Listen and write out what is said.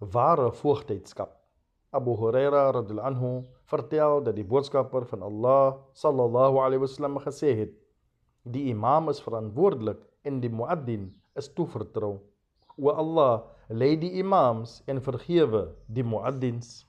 ware voogdheidskap. Abu Huraira radhiyallahu anhu vertel dat die boodskapper van Allah sallallahu alaihi wasallam gesê het: "Die imam is verantwoordelik en die muaddin is toevertrou. O Allah, lei die imams en vergewe die muaddins."